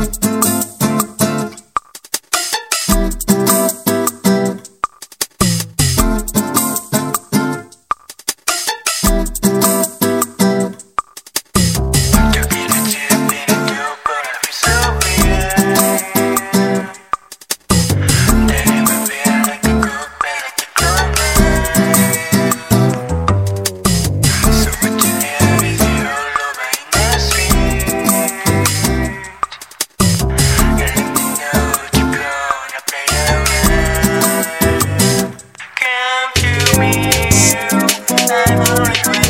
Thank right, right.